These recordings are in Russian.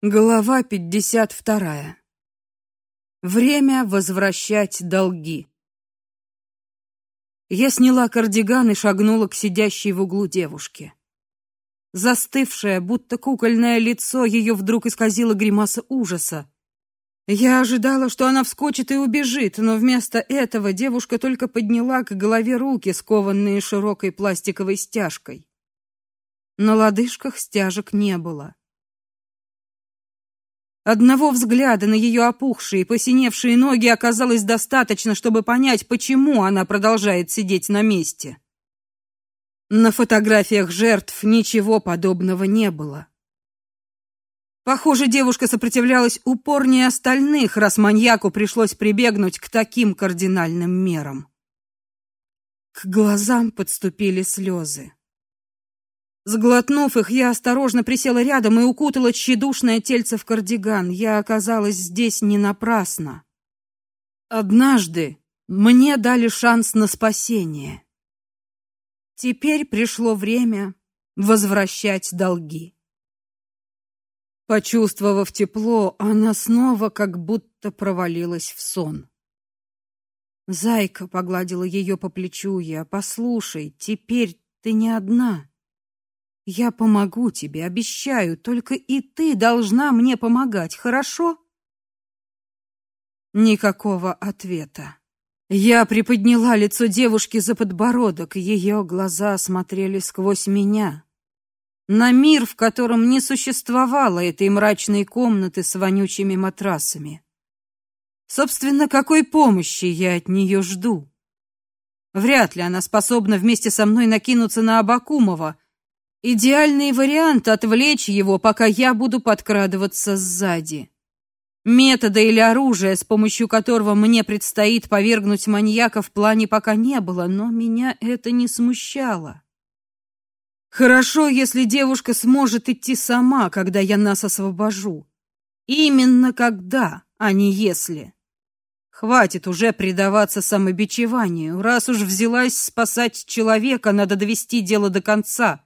Глава 52. Время возвращать долги. Я сняла кардиган и шагнула к сидящей в углу девушке. Застывшее, будто кукольное лицо ее вдруг исказило гримаса ужаса. Я ожидала, что она вскочит и убежит, но вместо этого девушка только подняла к голове руки, скованные широкой пластиковой стяжкой. На лодыжках стяжек не было. Одного взгляда на ее опухшие, посиневшие ноги оказалось достаточно, чтобы понять, почему она продолжает сидеть на месте. На фотографиях жертв ничего подобного не было. Похоже, девушка сопротивлялась упорнее остальных, раз маньяку пришлось прибегнуть к таким кардинальным мерам. К глазам подступили слезы. Сглотнув их, я осторожно присела рядом и укутала тщедушное тельце в кардиган. Я оказалась здесь не напрасно. Однажды мне дали шанс на спасение. Теперь пришло время возвращать долги. Почувствовав тепло, она снова как будто провалилась в сон. Зайка погладила ее по плечу я. Послушай, теперь ты не одна. Я помогу тебе, обещаю, только и ты должна мне помогать, хорошо? Никакого ответа. Я приподняла лицо девушки за подбородок, ее глаза смотрели сквозь меня. На мир, в котором не существовало этой мрачной комнаты с вонючими матрасами. Собственно, какой помощи я от нее жду? Вряд ли она способна вместе со мной накинуться на Абакумова, Идеальный вариант отвлечь его, пока я буду подкрадываться сзади. Метода или оружия, с помощью которого мне предстоит повергнуть маньяка в плане пока не было, но меня это не смущало. Хорошо, если девушка сможет идти сама, когда я нас освобожу. Именно когда, а не если. Хватит уже предаваться самобичеванию. Раз уж взялась спасать человека, надо довести дело до конца.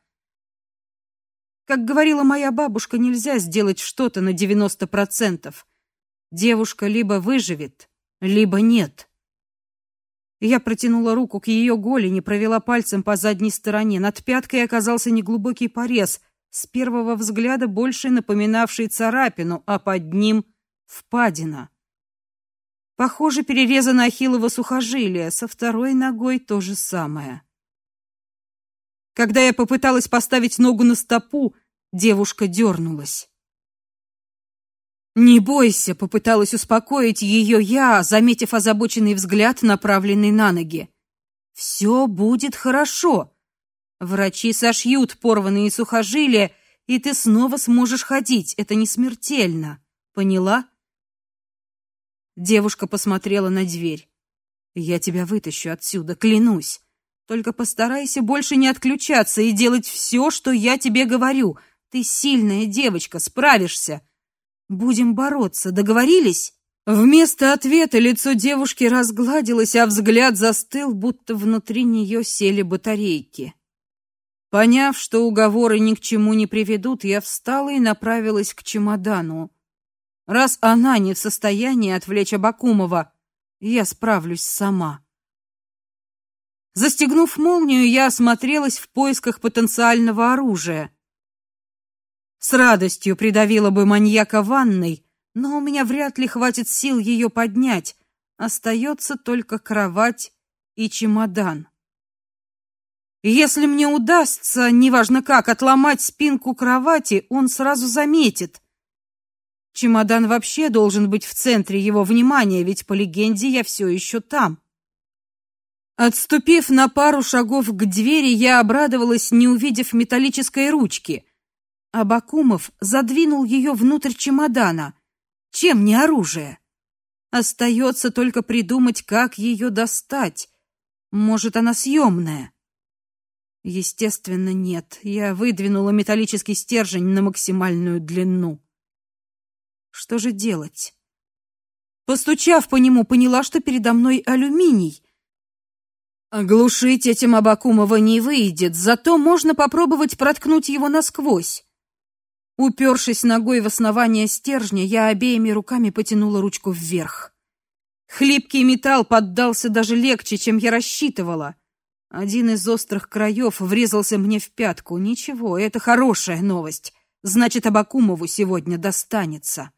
Как говорила моя бабушка, нельзя сделать что-то на 90%. Девушка либо выживет, либо нет. Я протянула руку к ее голени, провела пальцем по задней стороне. Над пяткой оказался неглубокий порез, с первого взгляда больше напоминавший царапину, а под ним впадина. Похоже, перерезано ахиллово сухожилие, со второй ногой то же самое. Когда я попыталась поставить ногу на стопу, девушка дернулась. Не бойся, попыталась успокоить ее я, заметив озабоченный взгляд, направленный на ноги. Все будет хорошо. Врачи сошьют порванные сухожилия, и ты снова сможешь ходить. Это не смертельно. Поняла? Девушка посмотрела на дверь. Я тебя вытащу отсюда, клянусь. Только постарайся больше не отключаться и делать все, что я тебе говорю. Ты сильная девочка, справишься. Будем бороться, договорились? Вместо ответа лицо девушки разгладилось, а взгляд застыл, будто внутри нее сели батарейки. Поняв, что уговоры ни к чему не приведут, я встала и направилась к чемодану. Раз она не в состоянии отвлечь Абакумова, я справлюсь сама. Застегнув молнию, я осмотрелась в поисках потенциального оружия. С радостью придавила бы маньяка ванной, но у меня вряд ли хватит сил ее поднять. Остается только кровать и чемодан. Если мне удастся, неважно как, отломать спинку кровати, он сразу заметит. Чемодан вообще должен быть в центре его внимания, ведь по легенде я все еще там. Отступив на пару шагов к двери, я обрадовалась, не увидев металлической ручки. Абакумов задвинул ее внутрь чемодана. Чем не оружие? Остается только придумать, как ее достать. Может, она съемная? Естественно, нет. Я выдвинула металлический стержень на максимальную длину. Что же делать? Постучав по нему, поняла, что передо мной алюминий. Оглушить этим Абакумова не выйдет, зато можно попробовать проткнуть его насквозь. Упершись ногой в основание стержня, я обеими руками потянула ручку вверх. Хлипкий металл поддался даже легче, чем я рассчитывала. Один из острых краев врезался мне в пятку. Ничего, это хорошая новость. Значит, Абакумову сегодня достанется.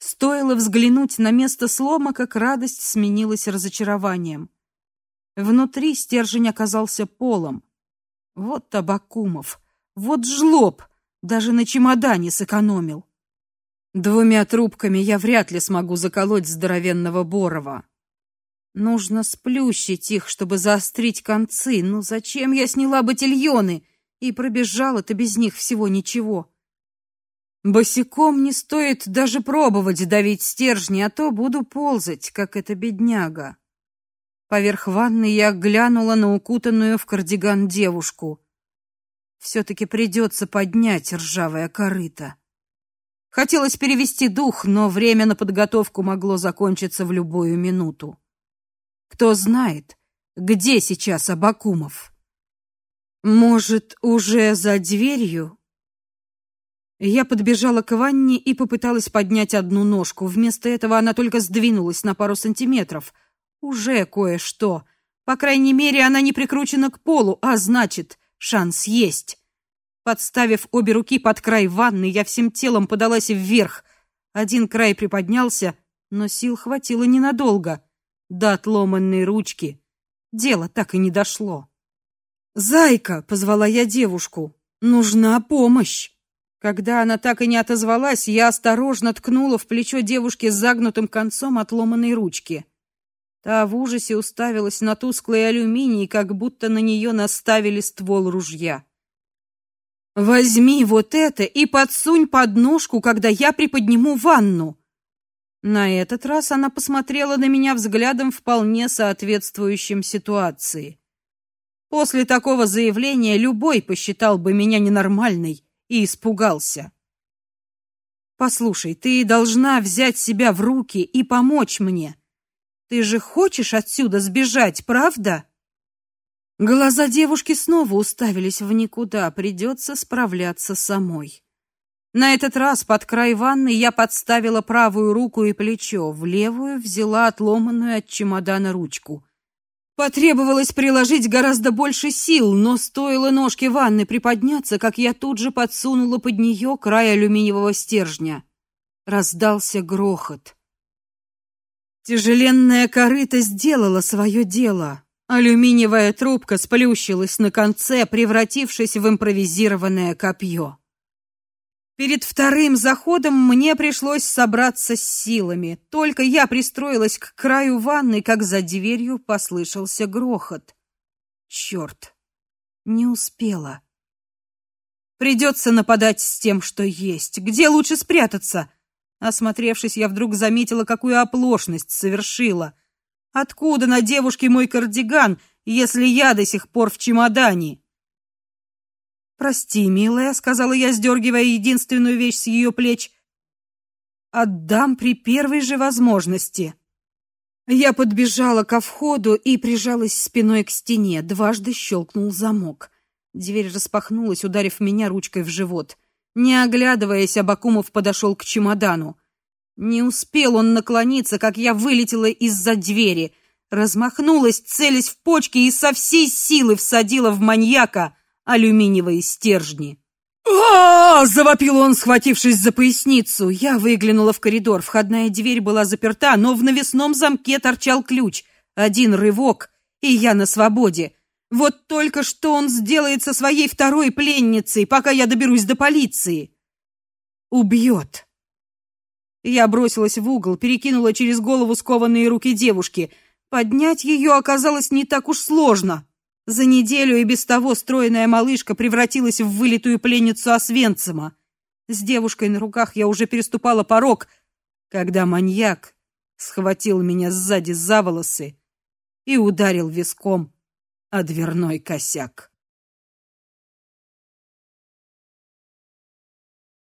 Стоило взглянуть на место слома, как радость сменилась разочарованием. Внутри стержень оказался полом. Вот Табакумов, вот жлоб, даже на чемодане сэкономил. Двумя трубками я вряд ли смогу заколоть здоровенного Борова. Нужно сплющить их, чтобы заострить концы. Ну зачем я сняла ботильоны и пробежала-то без них всего ничего? Босиком не стоит даже пробовать давить стержни, а то буду ползать, как эта бедняга. Поверх ванны я глянула на укутанную в кардиган девушку. все таки придется поднять ржавое корыто. Хотелось перевести дух, но время на подготовку могло закончиться в любую минуту. Кто знает, где сейчас Абакумов? Может, уже за дверью? Я подбежала к ванне и попыталась поднять одну ножку. Вместо этого она только сдвинулась на пару сантиметров. Уже кое-что. По крайней мере, она не прикручена к полу, а значит, шанс есть. Подставив обе руки под край ванны, я всем телом подалась вверх. Один край приподнялся, но сил хватило ненадолго. До отломанной ручки. Дело так и не дошло. «Зайка!» — позвала я девушку. «Нужна помощь!» Когда она так и не отозвалась, я осторожно ткнула в плечо девушки с загнутым концом отломанной ручки. Та в ужасе уставилась на тусклый алюминий, как будто на нее наставили ствол ружья. Возьми вот это и подсунь под ножку, когда я приподниму ванну. На этот раз она посмотрела на меня взглядом вполне соответствующим ситуации. После такого заявления любой посчитал бы меня ненормальной и испугался. Послушай, ты должна взять себя в руки и помочь мне. Ты же хочешь отсюда сбежать, правда? Глаза девушки снова уставились в никуда, придется справляться самой. На этот раз под край ванны я подставила правую руку и плечо, в левую взяла отломанную от чемодана ручку. Потребовалось приложить гораздо больше сил, но стоило ножке ванны приподняться, как я тут же подсунула под нее край алюминиевого стержня. Раздался грохот. Тяжеленная корыто сделала свое дело. Алюминиевая трубка сплющилась на конце, превратившись в импровизированное копье. Перед вторым заходом мне пришлось собраться с силами. Только я пристроилась к краю ванны, как за дверью послышался грохот. Черт, Не успела. Придется нападать с тем, что есть. Где лучше спрятаться? Осмотревшись, я вдруг заметила, какую оплошность совершила. Откуда на девушке мой кардиган, если я до сих пор в чемодане? Прости, милая, сказала я, сдергивая единственную вещь с ее плеч. Отдам при первой же возможности. Я подбежала ко входу и прижалась спиной к стене. Дважды щелкнул замок. Дверь распахнулась, ударив меня ручкой в живот. Не оглядываясь, Абакумов подошел к чемодану. Не успел он наклониться, как я вылетела из-за двери, размахнулась, целясь в почки и со всей силы всадила в маньяка алюминиевые стержни. а, завопил он, схватившись за поясницу. Я выглянула в коридор. Входная дверь была заперта, но в навесном замке торчал ключ. Один рывок, и я на свободе. Вот только что он сделает со своей второй пленницей, пока я доберусь до полиции. Убьет. Я бросилась в угол, перекинула через голову скованные руки девушки. Поднять ее оказалось не так уж сложно. За неделю и без того стройная малышка превратилась в вылитую пленницу Освенцима. С девушкой на руках я уже переступала порог, когда маньяк схватил меня сзади за волосы и ударил виском о дверной косяк.